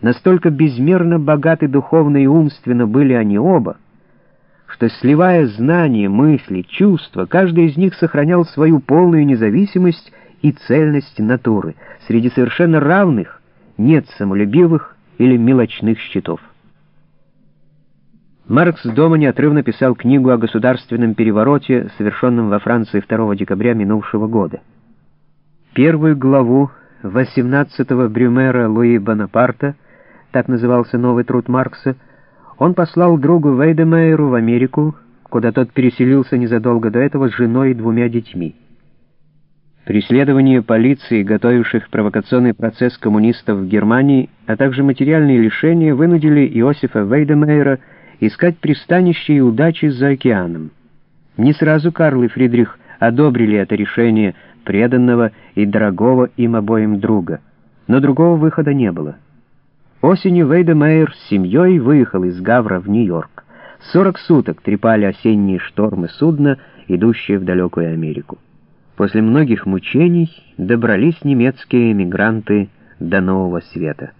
Настолько безмерно богаты духовно и умственно были они оба, что, сливая знания, мысли, чувства, каждый из них сохранял свою полную независимость и цельность натуры. Среди совершенно равных нет самолюбивых или мелочных счетов. Маркс дома неотрывно писал книгу о государственном перевороте, совершенном во Франции 2 декабря минувшего года. Первую главу 18-го Брюмера Луи Бонапарта, так назывался новый труд Маркса, он послал другу Вейдемейеру в Америку, куда тот переселился незадолго до этого с женой и двумя детьми. Преследование полиции, готовивших провокационный процесс коммунистов в Германии, а также материальные лишения вынудили Иосифа Вейдемейера искать пристанище и удачи за океаном. Не сразу Карл и Фридрих одобрили это решение преданного и дорогого им обоим друга, но другого выхода не было. Осенью Вейдемейер с семьей выехал из Гавра в Нью-Йорк. Сорок суток трепали осенние штормы судна, идущие в далекую Америку. После многих мучений добрались немецкие эмигранты до Нового Света.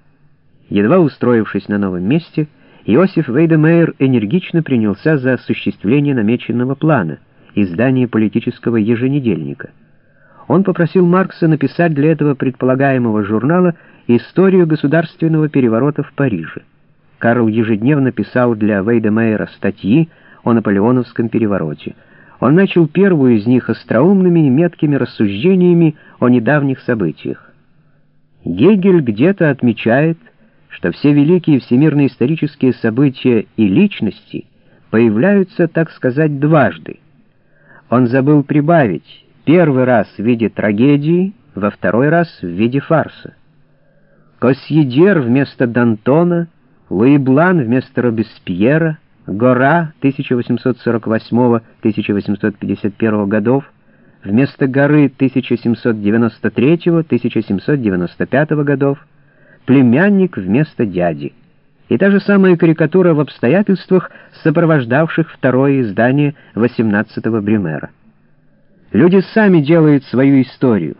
Едва устроившись на новом месте, Иосиф Вейдемейер энергично принялся за осуществление намеченного плана — издание политического еженедельника. Он попросил Маркса написать для этого предполагаемого журнала историю государственного переворота в Париже. Карл ежедневно писал для Вейдемейера статьи о наполеоновском перевороте. Он начал первую из них остроумными и меткими рассуждениями о недавних событиях. Гегель где-то отмечает, что все великие всемирные исторические события и личности появляются, так сказать, дважды. Он забыл прибавить первый раз в виде трагедии, во второй раз в виде фарса. Косьедер вместо Д'Антона, Луи Блан вместо Робеспьера, Гора 1848-1851 годов, вместо горы 1793-1795 годов, племянник вместо дяди. И та же самая карикатура в обстоятельствах, сопровождавших второе издание 18-го Брюмера. Люди сами делают свою историю,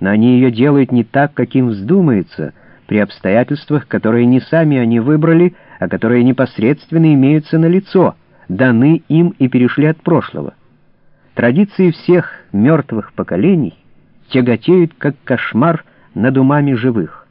но они ее делают не так, как им вздумается, при обстоятельствах, которые не сами они выбрали, а которые непосредственно имеются на лицо, даны им и перешли от прошлого. Традиции всех мертвых поколений тяготеют, как кошмар над умами живых.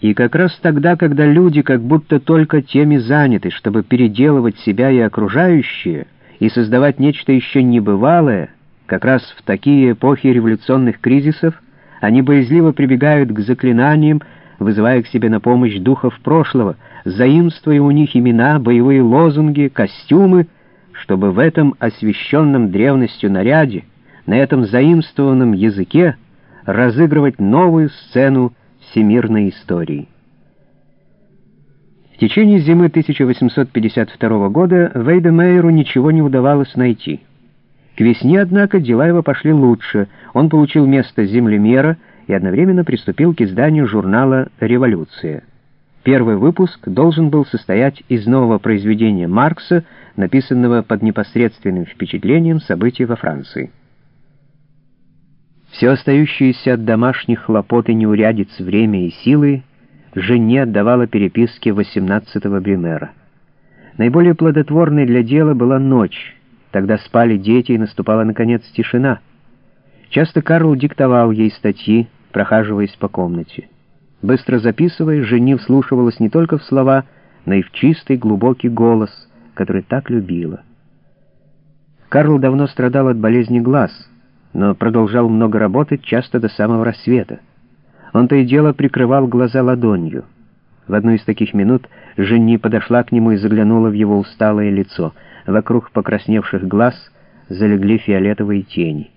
И как раз тогда, когда люди как будто только теми заняты, чтобы переделывать себя и окружающие, и создавать нечто еще небывалое, как раз в такие эпохи революционных кризисов, они боязливо прибегают к заклинаниям, вызывая к себе на помощь духов прошлого, заимствуя у них имена, боевые лозунги, костюмы, чтобы в этом освещенном древностью наряде, на этом заимствованном языке разыгрывать новую сцену всемирной истории. В течение зимы 1852 года Вейдемейеру ничего не удавалось найти. К весне, однако, дела его пошли лучше. Он получил место землемера и одновременно приступил к изданию журнала «Революция». Первый выпуск должен был состоять из нового произведения Маркса, написанного под непосредственным впечатлением событий во Франции. Все остающееся от домашних хлопот и неурядиц время и силы жене отдавала переписке 18-го Брюмера. Наиболее плодотворной для дела была ночь. Тогда спали дети, и наступала, наконец, тишина. Часто Карл диктовал ей статьи, прохаживаясь по комнате. Быстро записывая, жени вслушивалась не только в слова, но и в чистый глубокий голос, который так любила. Карл давно страдал от болезни глаз — но продолжал много работать, часто до самого рассвета. Он то и дело прикрывал глаза ладонью. В одну из таких минут Женни подошла к нему и заглянула в его усталое лицо. Вокруг покрасневших глаз залегли фиолетовые тени.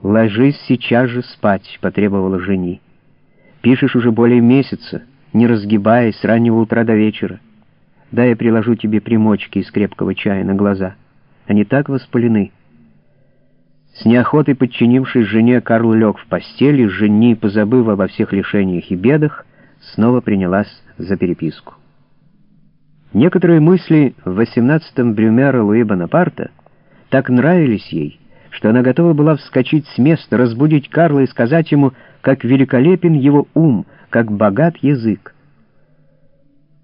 «Ложись сейчас же спать», — потребовала Жени. «Пишешь уже более месяца, не разгибаясь с раннего утра до вечера. Дай я приложу тебе примочки из крепкого чая на глаза. Они так воспалены». С неохотой подчинившись жене, Карл лег в постели, жени, позабыв обо всех лишениях и бедах, снова принялась за переписку. Некоторые мысли в 18-м Брюмера Луи Бонапарта так нравились ей, что она готова была вскочить с места, разбудить Карла и сказать ему, как великолепен его ум, как богат язык.